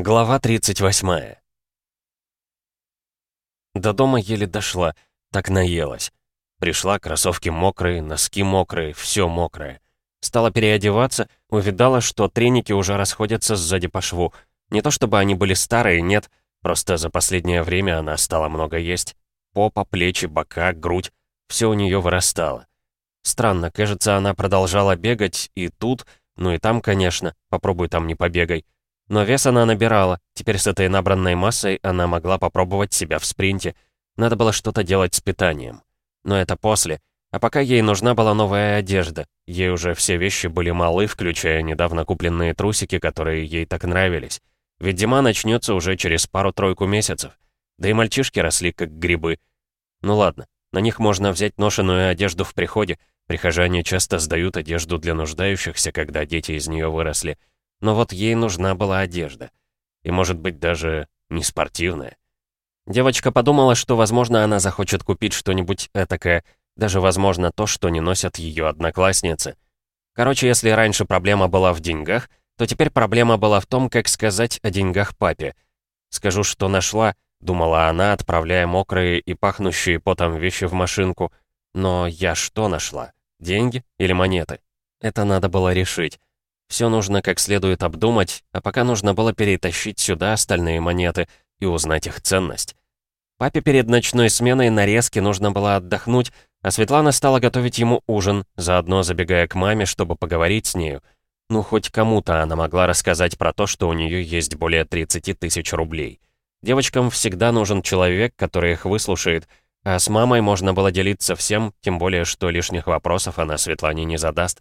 Глава 38 До дома еле дошла, так наелась. Пришла, кроссовки мокрые, носки мокрые, все мокрое. Стала переодеваться, увидала, что треники уже расходятся сзади по шву. Не то чтобы они были старые, нет, просто за последнее время она стала много есть. Попа, плечи, бока, грудь, все у нее вырастало. Странно, кажется, она продолжала бегать и тут, ну и там, конечно, попробуй там не побегай. Но вес она набирала, теперь с этой набранной массой она могла попробовать себя в спринте. Надо было что-то делать с питанием. Но это после. А пока ей нужна была новая одежда. Ей уже все вещи были малы, включая недавно купленные трусики, которые ей так нравились. Ведь зима начнется уже через пару-тройку месяцев. Да и мальчишки росли как грибы. Ну ладно, на них можно взять ношеную одежду в приходе. Прихожане часто сдают одежду для нуждающихся, когда дети из нее выросли. Но вот ей нужна была одежда. И, может быть, даже не спортивная. Девочка подумала, что, возможно, она захочет купить что-нибудь этакое, даже, возможно, то, что не носят ее одноклассницы. Короче, если раньше проблема была в деньгах, то теперь проблема была в том, как сказать о деньгах папе. «Скажу, что нашла», — думала она, отправляя мокрые и пахнущие потом вещи в машинку. «Но я что нашла? Деньги или монеты?» Это надо было решить. Все нужно как следует обдумать, а пока нужно было перетащить сюда остальные монеты и узнать их ценность. Папе перед ночной сменой нарезки нужно было отдохнуть, а Светлана стала готовить ему ужин, заодно забегая к маме, чтобы поговорить с нею. Ну, хоть кому-то она могла рассказать про то, что у нее есть более 30 тысяч рублей. Девочкам всегда нужен человек, который их выслушает, а с мамой можно было делиться всем, тем более, что лишних вопросов она Светлане не задаст.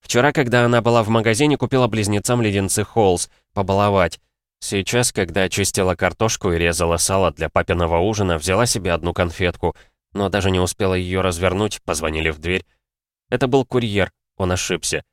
Вчера, когда она была в магазине, купила близнецам леденцы Холлс, побаловать. Сейчас, когда очистила картошку и резала сало для папиного ужина, взяла себе одну конфетку, но даже не успела ее развернуть, позвонили в дверь. Это был курьер, он ошибся.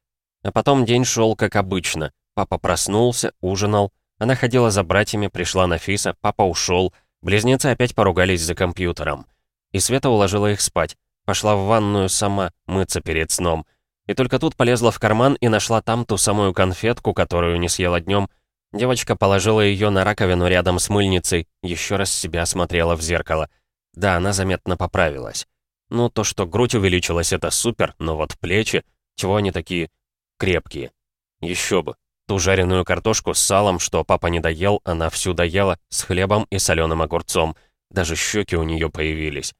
А потом день шел как обычно. Папа проснулся, ужинал. Она ходила за братьями, пришла Нафиса, папа ушел. Близнецы опять поругались за компьютером. И Света уложила их спать. Пошла в ванную сама, мыться перед сном. И только тут полезла в карман и нашла там ту самую конфетку, которую не съела днем. Девочка положила ее на раковину рядом с мыльницей, еще раз себя осмотрела в зеркало. Да, она заметно поправилась. Ну, то, что грудь увеличилась, это супер, но вот плечи, чего они такие крепкие? Еще бы. Ту жареную картошку с салом, что папа не доел, она всю доела, с хлебом и соленым огурцом. Даже щеки у нее появились.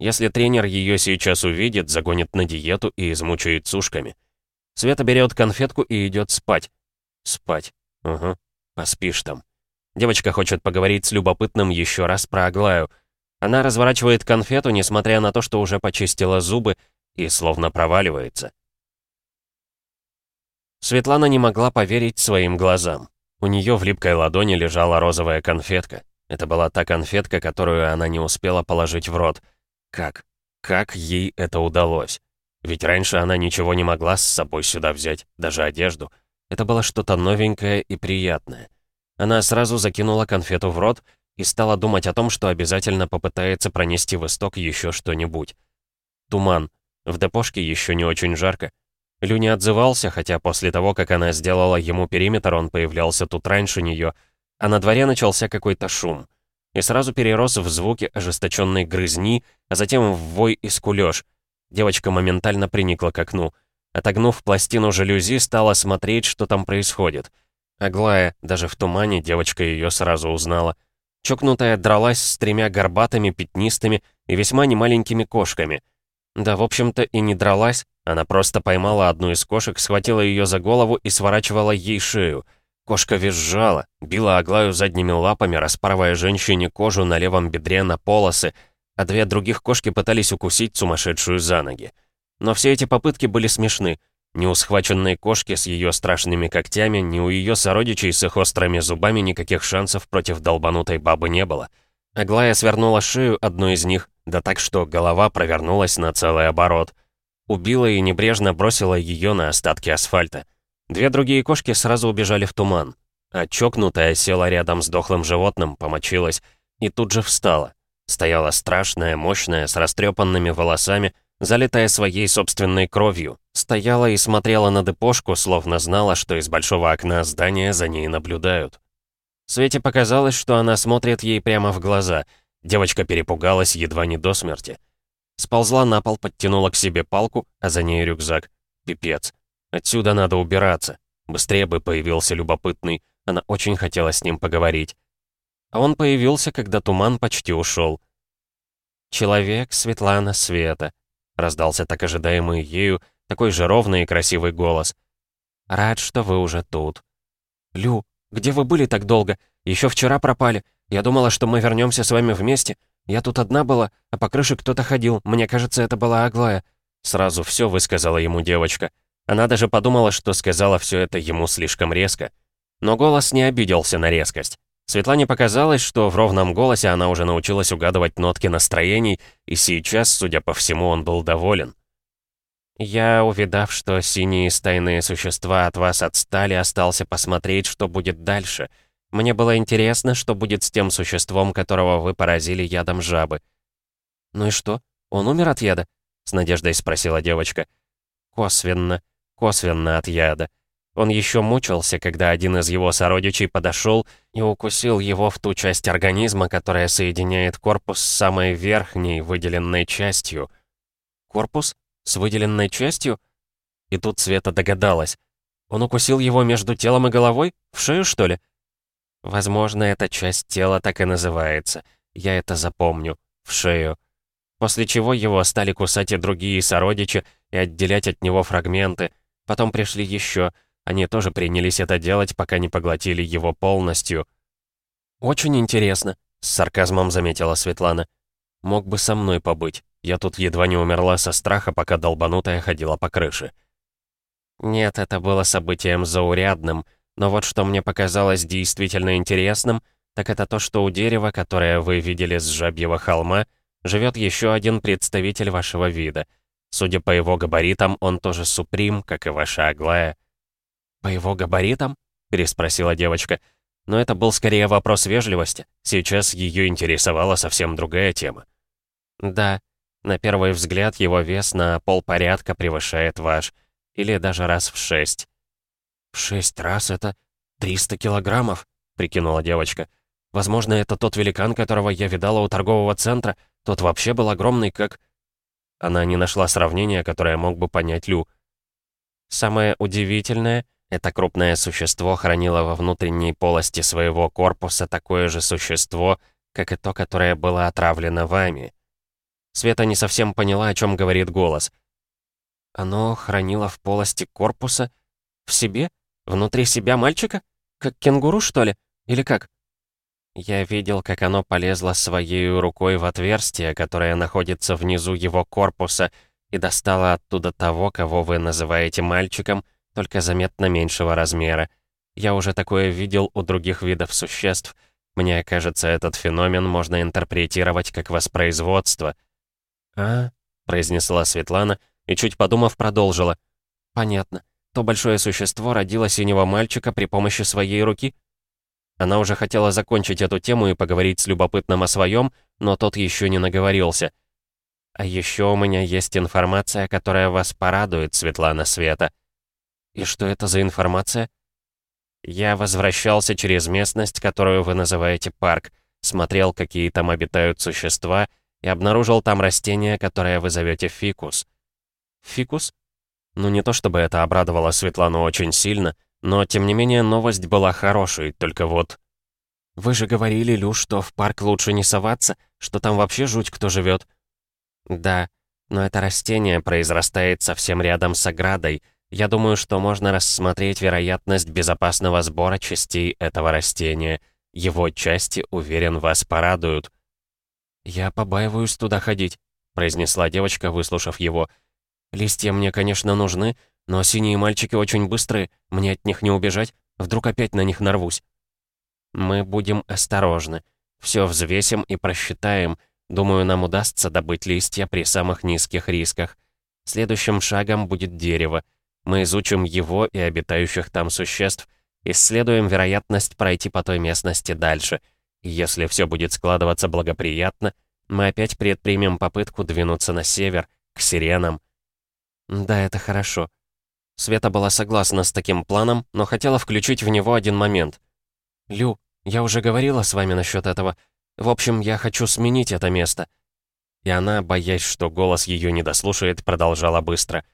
Если тренер ее сейчас увидит, загонит на диету и измучает сушками. Света берет конфетку и идет спать. Спать. Угу. Поспишь там. Девочка хочет поговорить с любопытным еще раз про Аглаю. Она разворачивает конфету, несмотря на то, что уже почистила зубы, и словно проваливается. Светлана не могла поверить своим глазам. У нее в липкой ладони лежала розовая конфетка. Это была та конфетка, которую она не успела положить в рот. Как? Как ей это удалось? Ведь раньше она ничего не могла с собой сюда взять, даже одежду. Это было что-то новенькое и приятное. Она сразу закинула конфету в рот и стала думать о том, что обязательно попытается пронести в исток еще что-нибудь. Туман. В депошке еще не очень жарко. Лю не отзывался, хотя после того, как она сделала ему периметр, он появлялся тут раньше нее, а на дворе начался какой-то шум и сразу перерос в звуки ожесточенной грызни, а затем в вой и скулёж. Девочка моментально приникла к окну. Отогнув пластину жалюзи, стала смотреть, что там происходит. Аглая, даже в тумане девочка ее сразу узнала. Чокнутая дралась с тремя горбатыми, пятнистыми и весьма немаленькими кошками. Да, в общем-то, и не дралась, она просто поймала одну из кошек, схватила ее за голову и сворачивала ей шею — Кошка визжала, била Аглаю задними лапами, распарывая женщине кожу на левом бедре на полосы, а две других кошки пытались укусить сумасшедшую за ноги. Но все эти попытки были смешны. Ни у схваченной кошки с ее страшными когтями, ни у ее сородичей с их острыми зубами никаких шансов против долбанутой бабы не было. Аглая свернула шею одной из них, да так, что голова провернулась на целый оборот. Убила и небрежно бросила ее на остатки асфальта. Две другие кошки сразу убежали в туман, а чокнутая села рядом с дохлым животным, помочилась и тут же встала. Стояла страшная, мощная, с растрепанными волосами, залитая своей собственной кровью. Стояла и смотрела на депошку, словно знала, что из большого окна здания за ней наблюдают. Свете показалось, что она смотрит ей прямо в глаза. Девочка перепугалась едва не до смерти. Сползла на пол, подтянула к себе палку, а за ней рюкзак. Пипец. Отсюда надо убираться. Быстрее бы появился любопытный. Она очень хотела с ним поговорить. А он появился, когда туман почти ушел. «Человек Светлана Света», — раздался так ожидаемый ею, такой же ровный и красивый голос. «Рад, что вы уже тут». «Лю, где вы были так долго? Еще вчера пропали. Я думала, что мы вернемся с вами вместе. Я тут одна была, а по крыше кто-то ходил. Мне кажется, это была Аглая». Сразу все высказала ему девочка. Она даже подумала, что сказала все это ему слишком резко. Но голос не обиделся на резкость. Светлане показалось, что в ровном голосе она уже научилась угадывать нотки настроений, и сейчас, судя по всему, он был доволен. «Я, увидав, что синие стайные существа от вас отстали, остался посмотреть, что будет дальше. Мне было интересно, что будет с тем существом, которого вы поразили ядом жабы». «Ну и что? Он умер от яда?» — с надеждой спросила девочка. «Косвенно, косвенно от яда. Он еще мучился, когда один из его сородичей подошел и укусил его в ту часть организма, которая соединяет корпус с самой верхней выделенной частью. Корпус? С выделенной частью? И тут Света догадалась. Он укусил его между телом и головой? В шею, что ли? Возможно, эта часть тела так и называется. Я это запомню. В шею. После чего его стали кусать и другие сородичи и отделять от него фрагменты. Потом пришли еще... Они тоже принялись это делать, пока не поглотили его полностью. «Очень интересно», — с сарказмом заметила Светлана. «Мог бы со мной побыть. Я тут едва не умерла со страха, пока долбанутая ходила по крыше». Нет, это было событием заурядным, но вот что мне показалось действительно интересным, так это то, что у дерева, которое вы видели с жабьего холма, живет еще один представитель вашего вида. Судя по его габаритам, он тоже суприм, как и ваша Аглая. «По его габаритам?» — переспросила девочка. Но это был скорее вопрос вежливости. Сейчас ее интересовала совсем другая тема. «Да, на первый взгляд его вес на полпорядка превышает ваш. Или даже раз в шесть». «В шесть раз это 300 килограммов?» — прикинула девочка. «Возможно, это тот великан, которого я видала у торгового центра. Тот вообще был огромный, как...» Она не нашла сравнения, которое мог бы понять Лю. «Самое удивительное — это крупное существо хранило во внутренней полости своего корпуса такое же существо, как и то, которое было отравлено вами. Света не совсем поняла, о чем говорит голос. Оно хранило в полости корпуса? В себе? Внутри себя мальчика? Как кенгуру, что ли? Или как? Я видел, как оно полезло своей рукой в отверстие, которое находится внизу его корпуса, и достало оттуда того, кого вы называете мальчиком — только заметно меньшего размера. Я уже такое видел у других видов существ. Мне кажется, этот феномен можно интерпретировать как воспроизводство. «А?» — произнесла Светлана и, чуть подумав, продолжила. «Понятно. То большое существо родило синего мальчика при помощи своей руки?» Она уже хотела закончить эту тему и поговорить с любопытным о своем, но тот еще не наговорился. «А еще у меня есть информация, которая вас порадует, Светлана Света», «И что это за информация?» «Я возвращался через местность, которую вы называете парк, смотрел, какие там обитают существа, и обнаружил там растение, которое вы зовете фикус». «Фикус?» Ну, не то чтобы это обрадовало Светлану очень сильно, но, тем не менее, новость была хорошей, только вот... «Вы же говорили, Лю, что в парк лучше не соваться, что там вообще жуть кто живет. «Да, но это растение произрастает совсем рядом с оградой, я думаю, что можно рассмотреть вероятность безопасного сбора частей этого растения. Его части, уверен, вас порадуют». «Я побаиваюсь туда ходить», — произнесла девочка, выслушав его. «Листья мне, конечно, нужны, но синие мальчики очень быстрые, мне от них не убежать, вдруг опять на них нарвусь». «Мы будем осторожны. Все взвесим и просчитаем. Думаю, нам удастся добыть листья при самых низких рисках. Следующим шагом будет дерево. Мы изучим его и обитающих там существ, исследуем вероятность пройти по той местности дальше. Если все будет складываться благоприятно, мы опять предпримем попытку двинуться на север, к сиренам. Да, это хорошо. Света была согласна с таким планом, но хотела включить в него один момент. «Лю, Я уже говорила с вами насчет этого. В общем, я хочу сменить это место». И она, боясь, что голос ее не дослушает, продолжала быстро.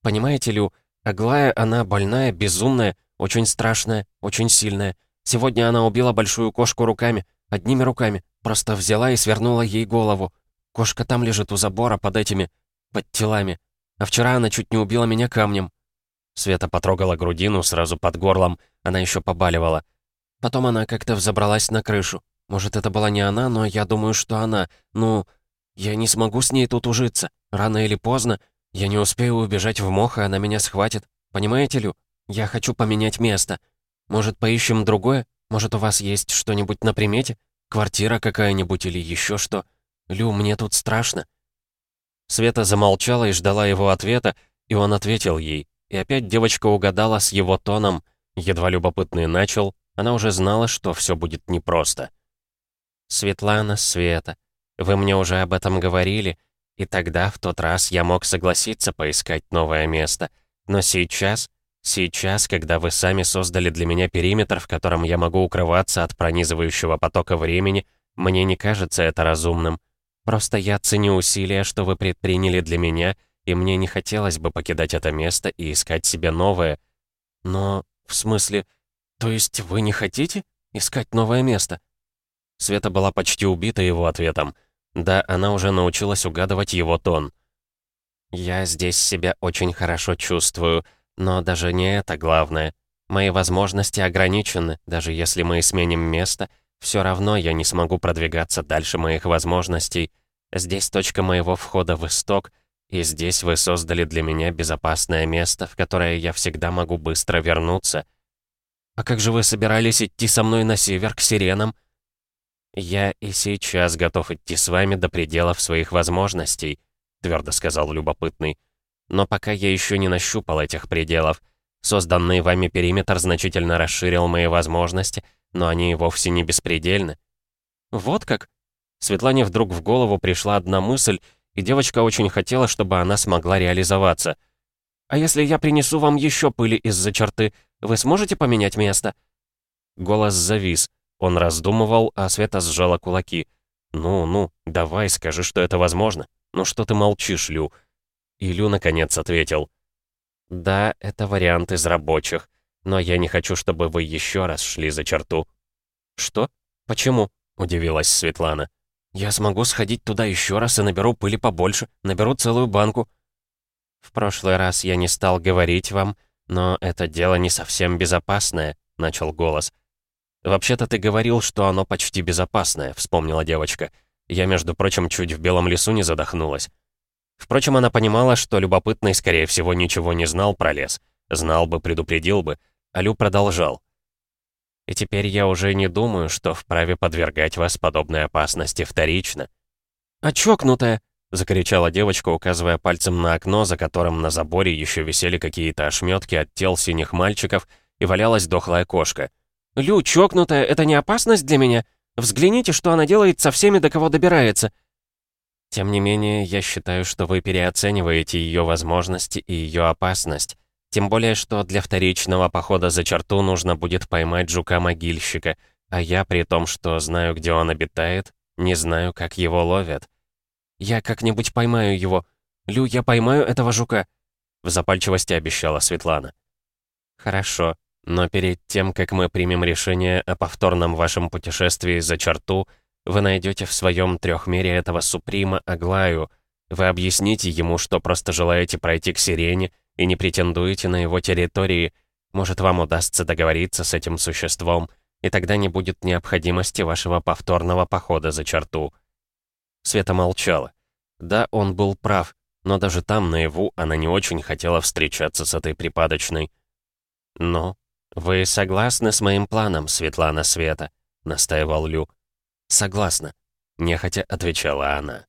«Понимаете, Лю, Аглая, она больная, безумная, очень страшная, очень сильная. Сегодня она убила большую кошку руками, одними руками. Просто взяла и свернула ей голову. Кошка там лежит у забора под этими... под телами. А вчера она чуть не убила меня камнем». Света потрогала грудину сразу под горлом. Она еще побаливала. Потом она как-то взобралась на крышу. Может, это была не она, но я думаю, что она. Ну, я не смогу с ней тут ужиться. Рано или поздно. Я не успею убежать в мох, и она меня схватит. Понимаете, Лю? Я хочу поменять место. Может, поищем другое? Может, у вас есть что-нибудь на примете? Квартира какая-нибудь или еще что? Лю, мне тут страшно». Света замолчала и ждала его ответа, и он ответил ей. И опять девочка угадала с его тоном. Едва любопытный начал, она уже знала, что все будет непросто. «Светлана, Света, вы мне уже об этом говорили, и тогда, в тот раз, я мог согласиться поискать новое место. Но сейчас, сейчас, когда вы сами создали для меня периметр, в котором я могу укрываться от пронизывающего потока времени, мне не кажется это разумным. Просто я ценю усилия, что вы предприняли для меня, и мне не хотелось бы покидать это место и искать себе новое. Но, в смысле, то есть вы не хотите искать новое место? Света была почти убита его ответом. Да, она уже научилась угадывать его тон. «Я здесь себя очень хорошо чувствую, но даже не это главное. Мои возможности ограничены, даже если мы сменим место — все равно я не смогу продвигаться дальше моих возможностей. Здесь точка моего входа в исток, и здесь вы создали для меня безопасное место, в которое я всегда могу быстро вернуться. А как же вы собирались идти со мной на север, к сиренам? Я и сейчас готов идти с вами до пределов своих возможностей, твердо сказал любопытный. Но пока я еще не нащупал этих пределов. Созданный вами периметр значительно расширил мои возможности — но они вовсе не беспредельны. Вот как? Светлане вдруг в голову пришла одна мысль, и девочка очень хотела, чтобы она смогла реализоваться. «А если я принесу вам еще пыли из-за черты, вы сможете поменять место?» Голос завис. Он раздумывал, а Света сжала кулаки. «Ну, ну, давай, скажи, что это возможно. Ну что ты молчишь, Лю?» И Лю наконец ответил. «Да, это вариант из рабочих. Но я не хочу, чтобы вы еще раз шли за черту». «Что? Почему?» — удивилась Светлана. «Я смогу сходить туда еще раз и наберу пыли побольше, наберу целую банку». «В прошлый раз я не стал говорить вам, но это дело не совсем безопасное», — начал голос. «Вообще-то ты говорил, что оно почти безопасное», — вспомнила девочка. Я, между прочим, чуть в белом лесу не задохнулась. Впрочем, она понимала, что любопытный, скорее всего, ничего не знал про лес. Знал бы, предупредил бы. Алю продолжал. «И теперь я уже не думаю, что вправе подвергать вас подобной опасности вторично». «А чокнутая!» — закричала девочка, указывая пальцем на окно, за которым на заборе еще висели какие-то ошметки от тел синих мальчиков, и валялась дохлая кошка. «Лю, чокнутая, это не опасность для меня? Взгляните, что она делает со всеми, до кого добирается!» «Тем не менее, я считаю, что вы переоцениваете ее возможности и ее опасность. Тем более, что для вторичного похода за черту нужно будет поймать жука-могильщика, а я, при том, что знаю, где он обитает, не знаю, как его ловят. «Я как-нибудь поймаю его. Лю, я поймаю этого жука», — в запальчивости обещала Светлана. «Хорошо, но перед тем, как мы примем решение о повторном вашем путешествии за черту, вы найдете в своем трехмере этого Суприма Аглаю. Вы объясните ему, что просто желаете пройти к Сирене, и не претендуете на его территории, может, вам удастся договориться с этим существом, и тогда не будет необходимости вашего повторного похода за черту». Света молчала. Да, он был прав, но даже там, наяву, она не очень хотела встречаться с этой припадочной. «Ну, вы согласны с моим планом, Светлана Света?» — настаивал Лю. «Согласна», — нехотя отвечала она.